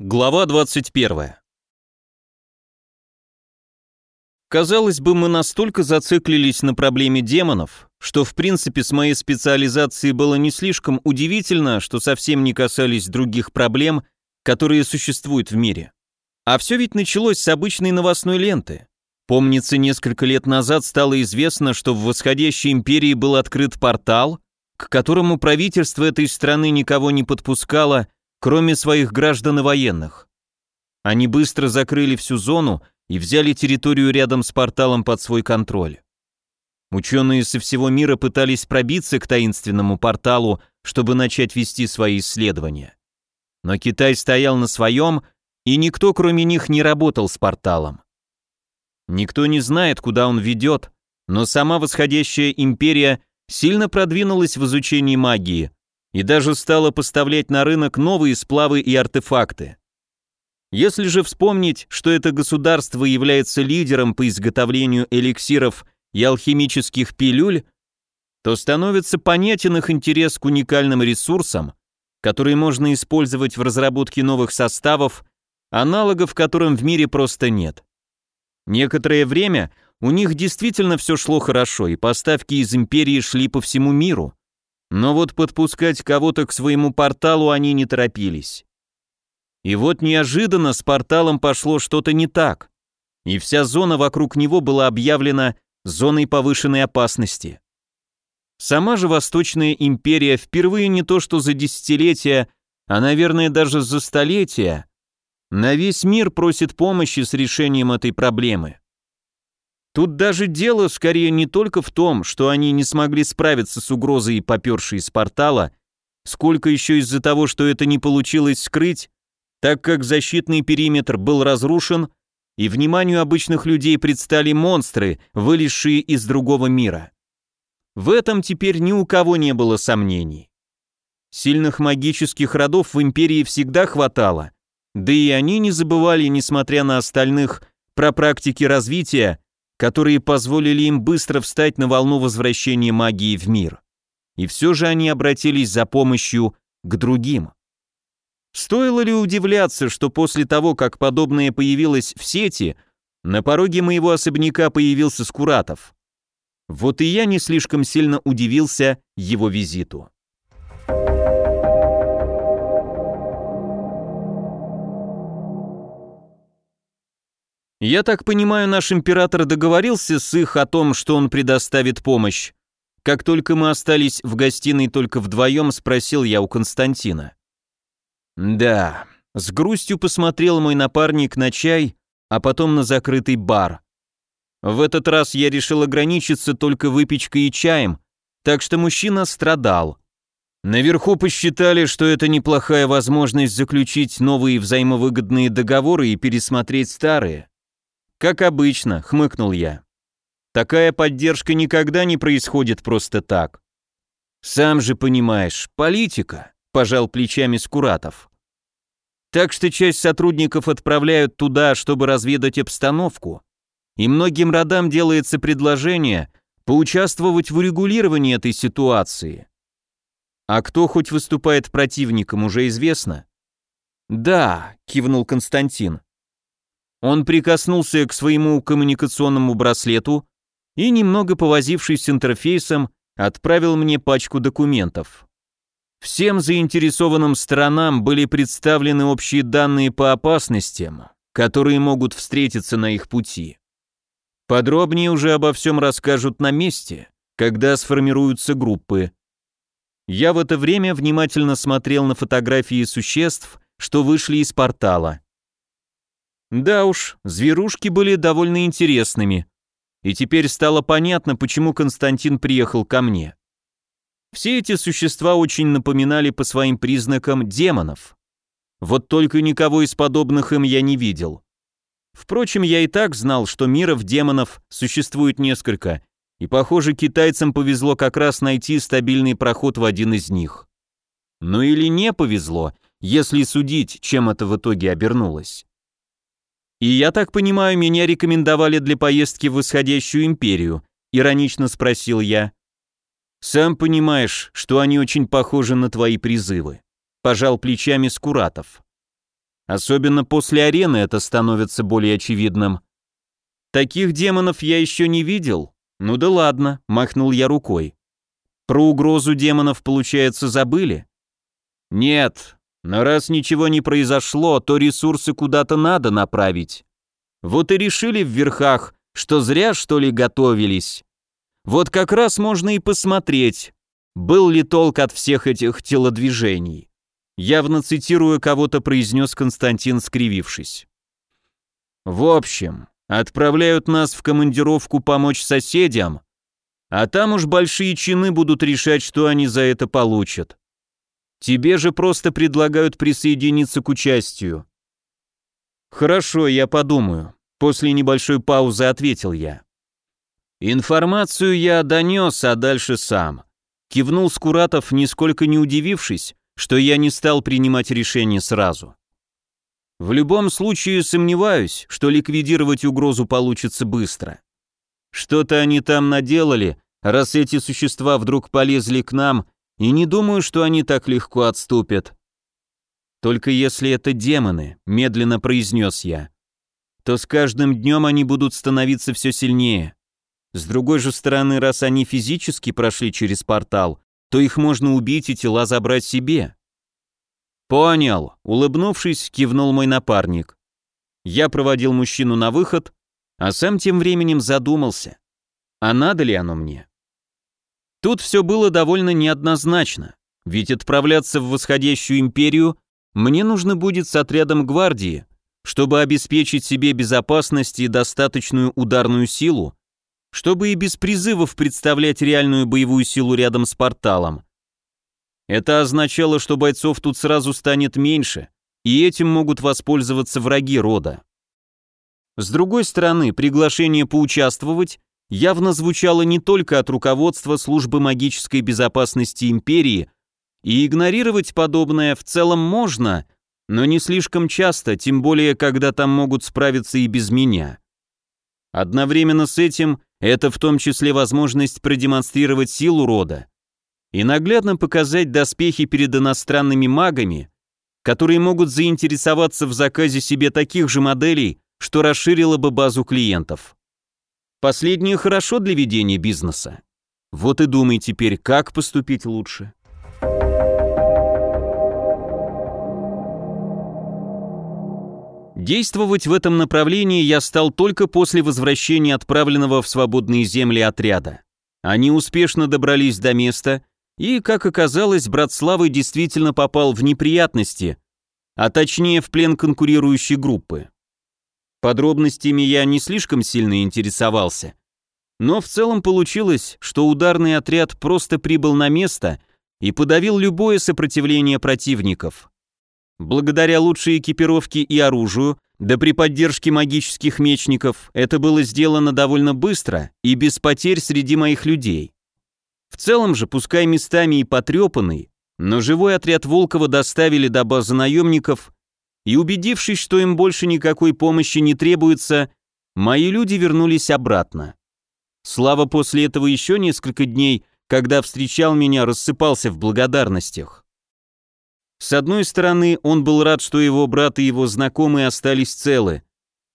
Глава 21. Казалось бы, мы настолько зациклились на проблеме демонов, что в принципе с моей специализацией было не слишком удивительно, что совсем не касались других проблем, которые существуют в мире. А все ведь началось с обычной новостной ленты. Помнится, несколько лет назад стало известно, что в восходящей империи был открыт портал, к которому правительство этой страны никого не подпускало, кроме своих граждан и военных. Они быстро закрыли всю зону и взяли территорию рядом с порталом под свой контроль. Ученые со всего мира пытались пробиться к таинственному порталу, чтобы начать вести свои исследования. Но Китай стоял на своем, и никто кроме них не работал с порталом. Никто не знает, куда он ведет, но сама восходящая империя сильно продвинулась в изучении магии, и даже стала поставлять на рынок новые сплавы и артефакты. Если же вспомнить, что это государство является лидером по изготовлению эликсиров и алхимических пилюль, то становится понятен их интерес к уникальным ресурсам, которые можно использовать в разработке новых составов, аналогов которым в мире просто нет. Некоторое время у них действительно все шло хорошо, и поставки из империи шли по всему миру. Но вот подпускать кого-то к своему порталу они не торопились. И вот неожиданно с порталом пошло что-то не так, и вся зона вокруг него была объявлена зоной повышенной опасности. Сама же Восточная империя впервые не то что за десятилетия, а, наверное, даже за столетия, на весь мир просит помощи с решением этой проблемы. Тут даже дело скорее не только в том, что они не смогли справиться с угрозой, попершей из портала, сколько еще из-за того, что это не получилось скрыть, так как защитный периметр был разрушен, и вниманию обычных людей предстали монстры, вылезшие из другого мира. В этом теперь ни у кого не было сомнений. Сильных магических родов в империи всегда хватало, да и они не забывали, несмотря на остальных, про практики развития, которые позволили им быстро встать на волну возвращения магии в мир. И все же они обратились за помощью к другим. Стоило ли удивляться, что после того, как подобное появилось в сети, на пороге моего особняка появился Скуратов? Вот и я не слишком сильно удивился его визиту. Я так понимаю, наш император договорился с их о том, что он предоставит помощь. Как только мы остались в гостиной только вдвоем, спросил я у Константина. Да, с грустью посмотрел мой напарник на чай, а потом на закрытый бар. В этот раз я решил ограничиться только выпечкой и чаем, так что мужчина страдал. Наверху посчитали, что это неплохая возможность заключить новые взаимовыгодные договоры и пересмотреть старые. «Как обычно», — хмыкнул я. «Такая поддержка никогда не происходит просто так». «Сам же понимаешь, политика», — пожал плечами Скуратов. «Так что часть сотрудников отправляют туда, чтобы разведать обстановку, и многим родам делается предложение поучаствовать в урегулировании этой ситуации. А кто хоть выступает противником, уже известно?» «Да», — кивнул Константин. Он прикоснулся к своему коммуникационному браслету и, немного повозившись с интерфейсом, отправил мне пачку документов. Всем заинтересованным сторонам были представлены общие данные по опасностям, которые могут встретиться на их пути. Подробнее уже обо всем расскажут на месте, когда сформируются группы. Я в это время внимательно смотрел на фотографии существ, что вышли из портала. Да уж, зверушки были довольно интересными. И теперь стало понятно, почему Константин приехал ко мне. Все эти существа очень напоминали по своим признакам демонов. Вот только никого из подобных им я не видел. Впрочем, я и так знал, что миров демонов существует несколько, и, похоже, китайцам повезло как раз найти стабильный проход в один из них. Ну или не повезло, если судить, чем это в итоге обернулось. «И я так понимаю, меня рекомендовали для поездки в восходящую империю?» — иронично спросил я. «Сам понимаешь, что они очень похожи на твои призывы», — пожал плечами Скуратов. Особенно после арены это становится более очевидным. Таких демонов я еще не видел. Ну да ладно, махнул я рукой. Про угрозу демонов, получается, забыли? Нет, но раз ничего не произошло, то ресурсы куда-то надо направить. Вот и решили в верхах, что зря, что ли, готовились. Вот как раз можно и посмотреть, был ли толк от всех этих телодвижений. Явно цитируя кого-то, произнес Константин, скривившись. В общем, отправляют нас в командировку помочь соседям, а там уж большие чины будут решать, что они за это получат. Тебе же просто предлагают присоединиться к участию. Хорошо, я подумаю. После небольшой паузы ответил я. Информацию я донес, а дальше сам. Кивнул Скуратов, нисколько не удивившись, что я не стал принимать решение сразу. В любом случае сомневаюсь, что ликвидировать угрозу получится быстро. Что-то они там наделали, раз эти существа вдруг полезли к нам, и не думаю, что они так легко отступят. Только если это демоны, медленно произнес я, то с каждым днем они будут становиться все сильнее. С другой же стороны, раз они физически прошли через портал, то их можно убить и тела забрать себе. Понял, улыбнувшись, кивнул мой напарник. Я проводил мужчину на выход, а сам тем временем задумался, а надо ли оно мне? Тут все было довольно неоднозначно, ведь отправляться в восходящую империю мне нужно будет с отрядом гвардии, чтобы обеспечить себе безопасность и достаточную ударную силу, чтобы и без призывов представлять реальную боевую силу рядом с порталом. Это означало, что бойцов тут сразу станет меньше, и этим могут воспользоваться враги рода. С другой стороны, приглашение поучаствовать явно звучало не только от руководства службы магической безопасности империи, и игнорировать подобное в целом можно, но не слишком часто, тем более, когда там могут справиться и без меня. Одновременно с этим это в том числе возможность продемонстрировать силу рода и наглядно показать доспехи перед иностранными магами, которые могут заинтересоваться в заказе себе таких же моделей, что расширило бы базу клиентов. Последнее хорошо для ведения бизнеса. Вот и думай теперь, как поступить лучше. Действовать в этом направлении я стал только после возвращения отправленного в свободные земли отряда. Они успешно добрались до места, и, как оказалось, брат Славы действительно попал в неприятности, а точнее в плен конкурирующей группы. Подробностями я не слишком сильно интересовался, но в целом получилось, что ударный отряд просто прибыл на место и подавил любое сопротивление противников. Благодаря лучшей экипировке и оружию, да при поддержке магических мечников, это было сделано довольно быстро и без потерь среди моих людей. В целом же, пускай местами и потрепанный, но живой отряд Волкова доставили до базы наемников, и убедившись, что им больше никакой помощи не требуется, мои люди вернулись обратно. Слава после этого еще несколько дней, когда встречал меня, рассыпался в благодарностях. С одной стороны, он был рад, что его брат и его знакомые остались целы.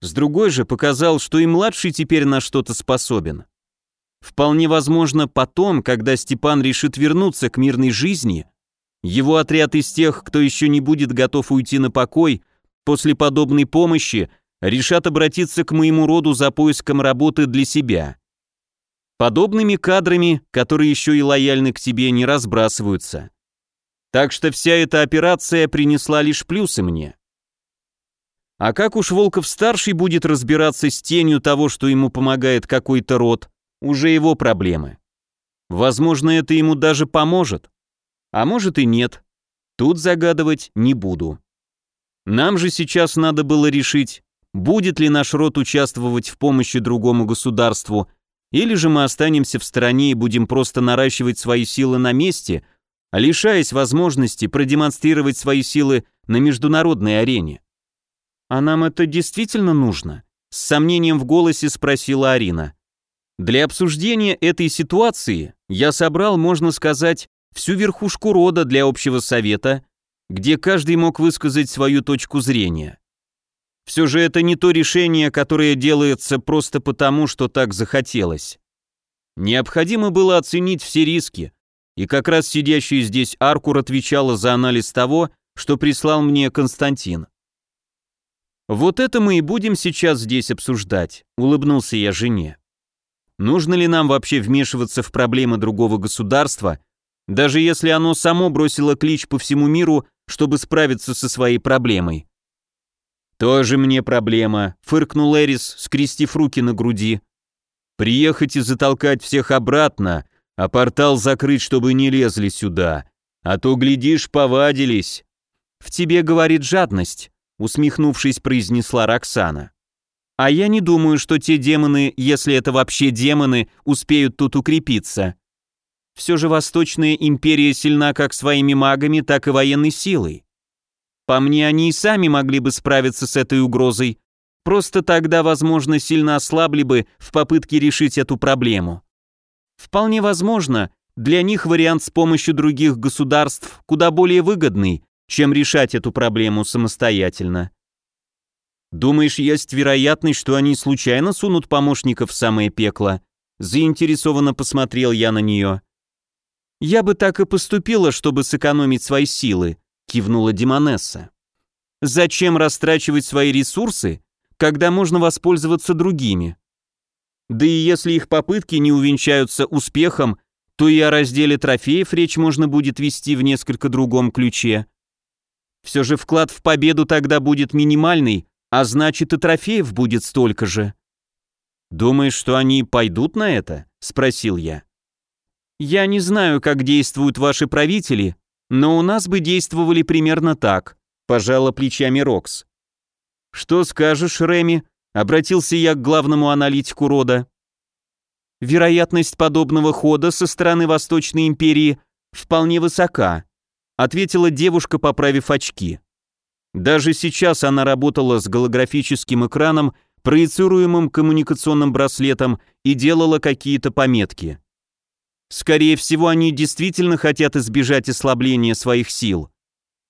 С другой же, показал, что и младший теперь на что-то способен. Вполне возможно, потом, когда Степан решит вернуться к мирной жизни, его отряд из тех, кто еще не будет готов уйти на покой, после подобной помощи, решат обратиться к моему роду за поиском работы для себя. Подобными кадрами, которые еще и лояльны к тебе, не разбрасываются. Так что вся эта операция принесла лишь плюсы мне. А как уж Волков-старший будет разбираться с тенью того, что ему помогает какой-то род, уже его проблемы. Возможно, это ему даже поможет. А может и нет. Тут загадывать не буду. Нам же сейчас надо было решить, будет ли наш род участвовать в помощи другому государству, или же мы останемся в стороне и будем просто наращивать свои силы на месте, лишаясь возможности продемонстрировать свои силы на международной арене. «А нам это действительно нужно?» — с сомнением в голосе спросила Арина. Для обсуждения этой ситуации я собрал, можно сказать, всю верхушку рода для общего совета где каждый мог высказать свою точку зрения. Все же это не то решение, которое делается просто потому, что так захотелось. Необходимо было оценить все риски, и как раз сидящий здесь Аркур отвечала за анализ того, что прислал мне Константин. «Вот это мы и будем сейчас здесь обсуждать», — улыбнулся я жене. «Нужно ли нам вообще вмешиваться в проблемы другого государства, даже если оно само бросило клич по всему миру, чтобы справиться со своей проблемой?» «Тоже мне проблема», — фыркнул Эрис, скрестив руки на груди. «Приехать и затолкать всех обратно, а портал закрыть, чтобы не лезли сюда. А то, глядишь, повадились». «В тебе, говорит, жадность», — усмехнувшись, произнесла Роксана. «А я не думаю, что те демоны, если это вообще демоны, успеют тут укрепиться. Все же Восточная империя сильна как своими магами, так и военной силой. По мне, они и сами могли бы справиться с этой угрозой, просто тогда, возможно, сильно ослабли бы в попытке решить эту проблему. Вполне возможно, для них вариант с помощью других государств куда более выгодный, чем решать эту проблему самостоятельно. Думаешь, есть вероятность, что они случайно сунут помощников в самое пекло? Заинтересованно посмотрел я на нее. Я бы так и поступила, чтобы сэкономить свои силы, кивнула Димонесса. Зачем растрачивать свои ресурсы, когда можно воспользоваться другими? Да и если их попытки не увенчаются успехом, то и о разделе трофеев речь можно будет вести в несколько другом ключе. Все же вклад в победу тогда будет минимальный, а значит и трофеев будет столько же. «Думаешь, что они пойдут на это?» – спросил я. «Я не знаю, как действуют ваши правители, но у нас бы действовали примерно так, пожала плечами Рокс. Что скажешь, Реми? Обратился я к главному аналитику рода. Вероятность подобного хода со стороны Восточной империи вполне высока, ответила девушка, поправив очки. Даже сейчас она работала с голографическим экраном, проецируемым коммуникационным браслетом и делала какие-то пометки. Скорее всего, они действительно хотят избежать ослабления своих сил.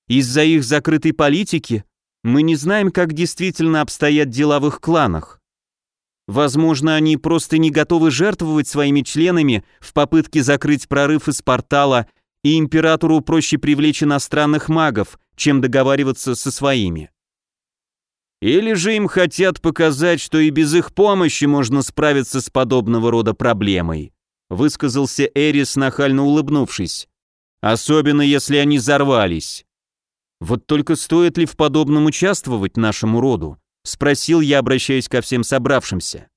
Из-за их закрытой политики мы не знаем, как действительно обстоят дела в их кланах. Возможно, они просто не готовы жертвовать своими членами в попытке закрыть прорыв из портала, и императору проще привлечь иностранных магов, чем договариваться со своими. Или же им хотят показать, что и без их помощи можно справиться с подобного рода проблемой высказался Эрис, нахально улыбнувшись. «Особенно, если они взорвались». «Вот только стоит ли в подобном участвовать нашему роду?» — спросил я, обращаясь ко всем собравшимся.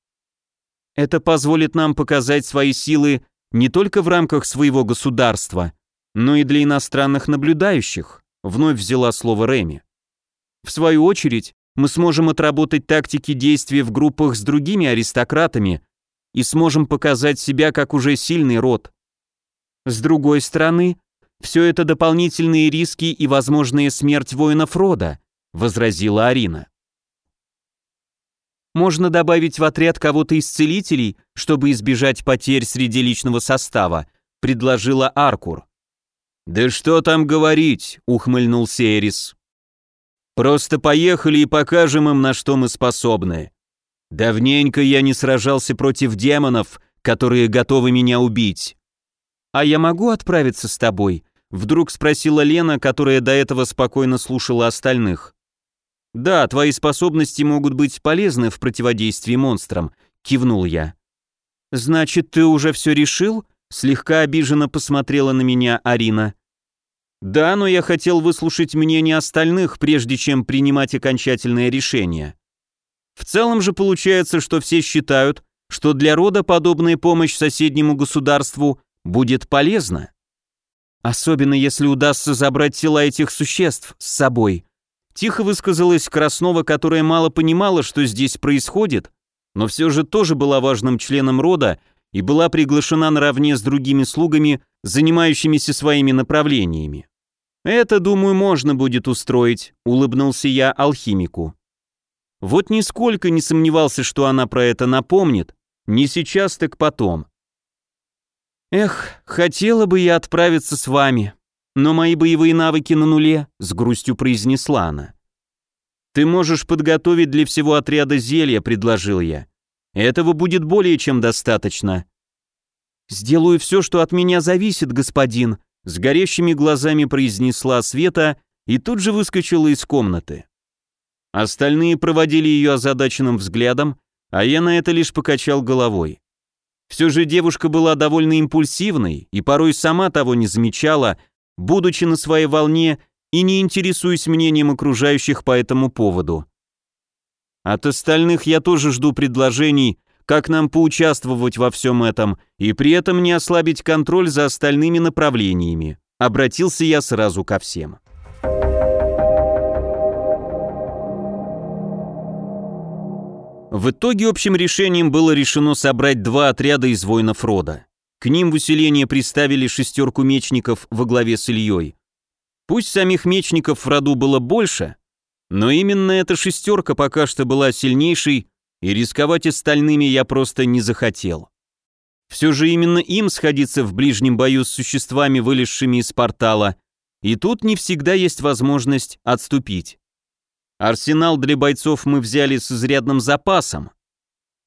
«Это позволит нам показать свои силы не только в рамках своего государства, но и для иностранных наблюдающих», — вновь взяла слово Реми. «В свою очередь, мы сможем отработать тактики действий в группах с другими аристократами, и сможем показать себя как уже сильный род. С другой стороны, все это дополнительные риски и возможная смерть воинов рода, возразила Арина. Можно добавить в отряд кого-то из целителей, чтобы избежать потерь среди личного состава, предложила Аркур. Да что там говорить, ухмыльнулся Эрис. Просто поехали и покажем им, на что мы способны. Давненько я не сражался против демонов, которые готовы меня убить. А я могу отправиться с тобой? Вдруг спросила Лена, которая до этого спокойно слушала остальных. Да, твои способности могут быть полезны в противодействии монстрам, кивнул я. Значит, ты уже все решил? Слегка обиженно посмотрела на меня Арина. Да, но я хотел выслушать мнение остальных, прежде чем принимать окончательное решение. В целом же получается, что все считают, что для рода подобная помощь соседнему государству будет полезна. Особенно если удастся забрать тела этих существ с собой. Тихо высказалась Краснова, которая мало понимала, что здесь происходит, но все же тоже была важным членом рода и была приглашена наравне с другими слугами, занимающимися своими направлениями. «Это, думаю, можно будет устроить», — улыбнулся я алхимику. Вот нисколько не сомневался, что она про это напомнит, не сейчас, так потом. Эх, хотела бы я отправиться с вами. но мои боевые навыки на нуле», — с грустью произнесла она. «Ты можешь подготовить для всего отряда зелья», — предложил я. «Этого будет более чем достаточно». «Сделаю все, что от меня зависит, господин», — с горящими глазами произнесла Света и тут же выскочила из комнаты. Остальные проводили ее озадаченным взглядом, а я на это лишь покачал головой. Все же девушка была довольно импульсивной и порой сама того не замечала, будучи на своей волне и не интересуясь мнением окружающих по этому поводу. От остальных я тоже жду предложений, как нам поучаствовать во всем этом и при этом не ослабить контроль за остальными направлениями. Обратился я сразу ко всем. В итоге общим решением было решено собрать два отряда из воинов рода. К ним в усиление приставили шестерку мечников во главе с Ильей. Пусть самих мечников в роду было больше, но именно эта шестерка пока что была сильнейшей, и рисковать остальными я просто не захотел. Все же именно им сходиться в ближнем бою с существами, вылезшими из портала, и тут не всегда есть возможность отступить. Арсенал для бойцов мы взяли с изрядным запасом.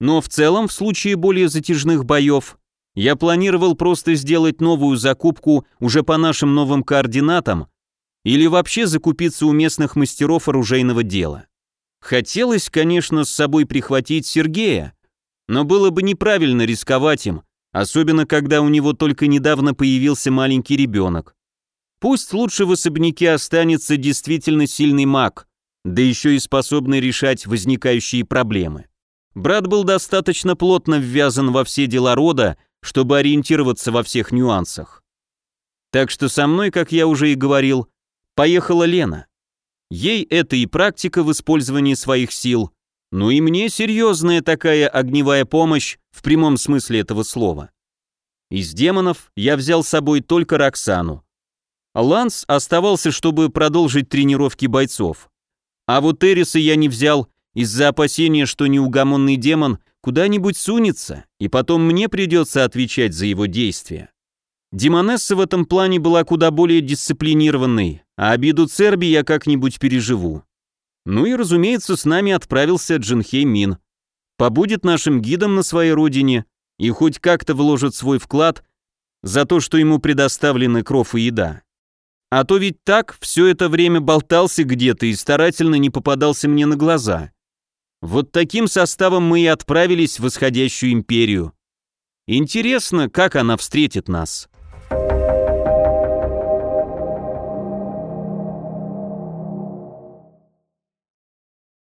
Но в целом, в случае более затяжных боев, я планировал просто сделать новую закупку уже по нашим новым координатам или вообще закупиться у местных мастеров оружейного дела. Хотелось, конечно, с собой прихватить Сергея, но было бы неправильно рисковать им, особенно когда у него только недавно появился маленький ребенок. Пусть лучше в особняке останется действительно сильный маг, да еще и способный решать возникающие проблемы. Брат был достаточно плотно ввязан во все дела рода, чтобы ориентироваться во всех нюансах. Так что со мной, как я уже и говорил, поехала Лена. Ей это и практика в использовании своих сил, ну и мне серьезная такая огневая помощь в прямом смысле этого слова. Из демонов я взял с собой только Роксану. Ланс оставался, чтобы продолжить тренировки бойцов. А вот Эриса я не взял из-за опасения, что неугомонный демон куда-нибудь сунется, и потом мне придется отвечать за его действия. Демонесса в этом плане была куда более дисциплинированной, а обиду Церби я как-нибудь переживу. Ну и, разумеется, с нами отправился Джинхей Мин. Побудет нашим гидом на своей родине и хоть как-то вложит свой вклад за то, что ему предоставлены кров и еда. А то ведь так все это время болтался где-то и старательно не попадался мне на глаза. Вот таким составом мы и отправились в исходящую империю. Интересно, как она встретит нас.